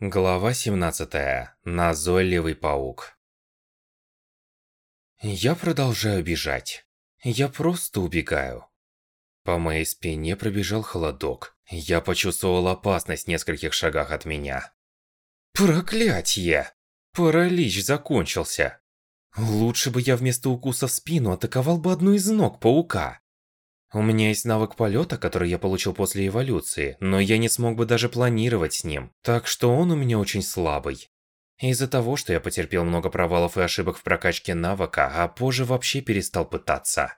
Глава 17. Назойливый паук. Я продолжаю бежать. Я просто убегаю. По моей спине пробежал холодок. Я почувствовал опасность в нескольких шагах от меня. Проклятье! Паралич закончился. Лучше бы я вместо укуса в спину атаковал бы одну из ног паука. У меня есть навык полета, который я получил после эволюции, но я не смог бы даже планировать с ним, так что он у меня очень слабый. Из-за того, что я потерпел много провалов и ошибок в прокачке навыка, а позже вообще перестал пытаться.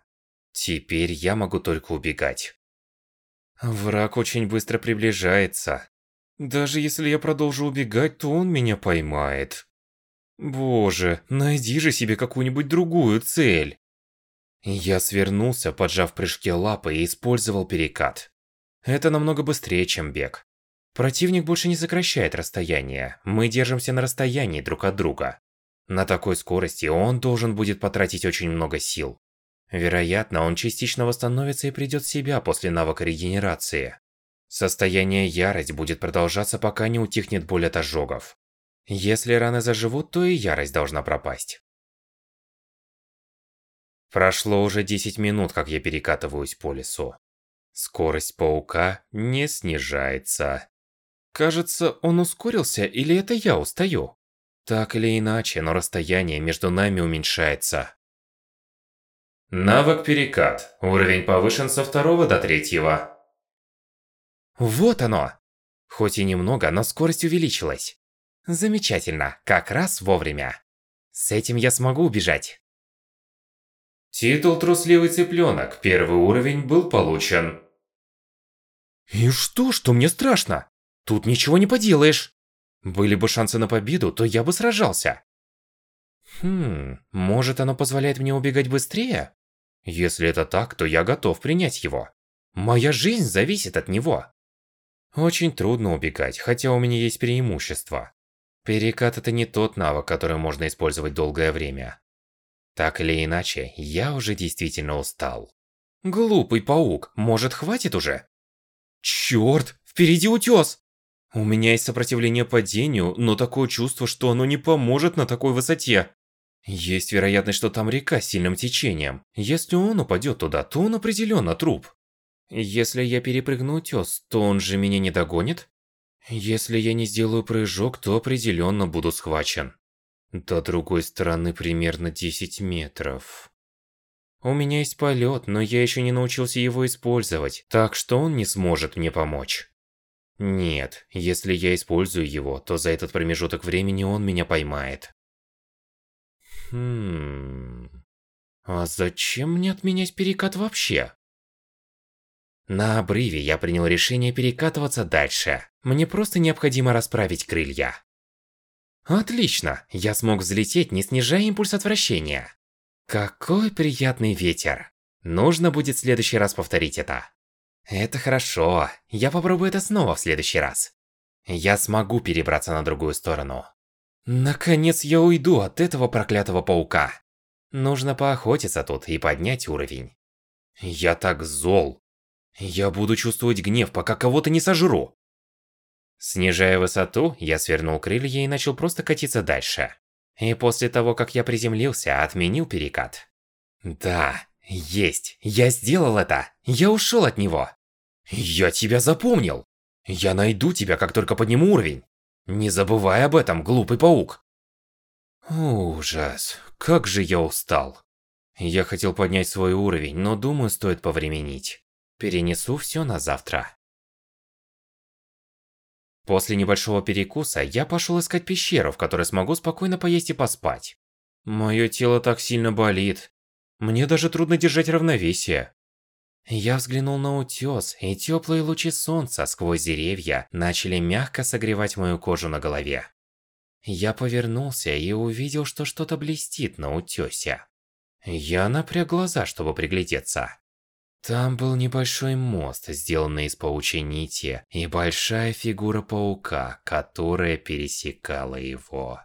Теперь я могу только убегать. Враг очень быстро приближается. Даже если я продолжу убегать, то он меня поймает. Боже, найди же себе какую-нибудь другую цель. Я свернулся, поджав в прыжке лапы и использовал перекат. Это намного быстрее, чем бег. Противник больше не сокращает расстояние, мы держимся на расстоянии друг от друга. На такой скорости он должен будет потратить очень много сил. Вероятно, он частично восстановится и придет в себя после навыка регенерации. Состояние ярость будет продолжаться, пока не утихнет боль от ожогов. Если раны заживут, то и ярость должна пропасть. Прошло уже 10 минут, как я перекатываюсь по лесу. Скорость паука не снижается. Кажется, он ускорился или это я устаю? Так или иначе, но расстояние между нами уменьшается. Навык перекат. Уровень повышен со второго до третьего. Вот оно! Хоть и немного, но скорость увеличилась. Замечательно, как раз вовремя. С этим я смогу убежать. Титул «Трусливый цыпленок» первый уровень был получен. И что, что мне страшно? Тут ничего не поделаешь. Были бы шансы на победу, то я бы сражался. Хм, может оно позволяет мне убегать быстрее? Если это так, то я готов принять его. Моя жизнь зависит от него. Очень трудно убегать, хотя у меня есть преимущество. Перекат это не тот навык, который можно использовать долгое время. Так или иначе, я уже действительно устал. Глупый паук, может хватит уже? Чёрт, впереди утёс! У меня есть сопротивление падению, но такое чувство, что оно не поможет на такой высоте. Есть вероятность, что там река с сильным течением. Если он упадет туда, то он определенно труп. Если я перепрыгну утёс, то он же меня не догонит? Если я не сделаю прыжок, то определенно буду схвачен. До другой стороны примерно 10 метров. У меня есть полет, но я еще не научился его использовать, так что он не сможет мне помочь. Нет, если я использую его, то за этот промежуток времени он меня поймает. Хм... А зачем мне отменять перекат вообще? На обрыве я принял решение перекатываться дальше. Мне просто необходимо расправить крылья. Отлично, я смог взлететь, не снижая импульс отвращения. Какой приятный ветер. Нужно будет в следующий раз повторить это. Это хорошо, я попробую это снова в следующий раз. Я смогу перебраться на другую сторону. Наконец я уйду от этого проклятого паука. Нужно поохотиться тут и поднять уровень. Я так зол. Я буду чувствовать гнев, пока кого-то не сожру. Снижая высоту, я свернул крылья и начал просто катиться дальше. И после того, как я приземлился, отменил перекат. Да, есть, я сделал это. Я ушел от него. Я тебя запомнил. Я найду тебя, как только подниму уровень. Не забывай об этом, глупый паук. Ужас, как же я устал. Я хотел поднять свой уровень, но думаю, стоит повременить. Перенесу все на завтра. После небольшого перекуса я пошел искать пещеру, в которой смогу спокойно поесть и поспать. Мое тело так сильно болит. Мне даже трудно держать равновесие. Я взглянул на утес, и теплые лучи солнца сквозь деревья начали мягко согревать мою кожу на голове. Я повернулся и увидел, что что-то блестит на утесе. Я напряг глаза, чтобы приглядеться. Там был небольшой мост, сделанный из паучьей и большая фигура паука, которая пересекала его.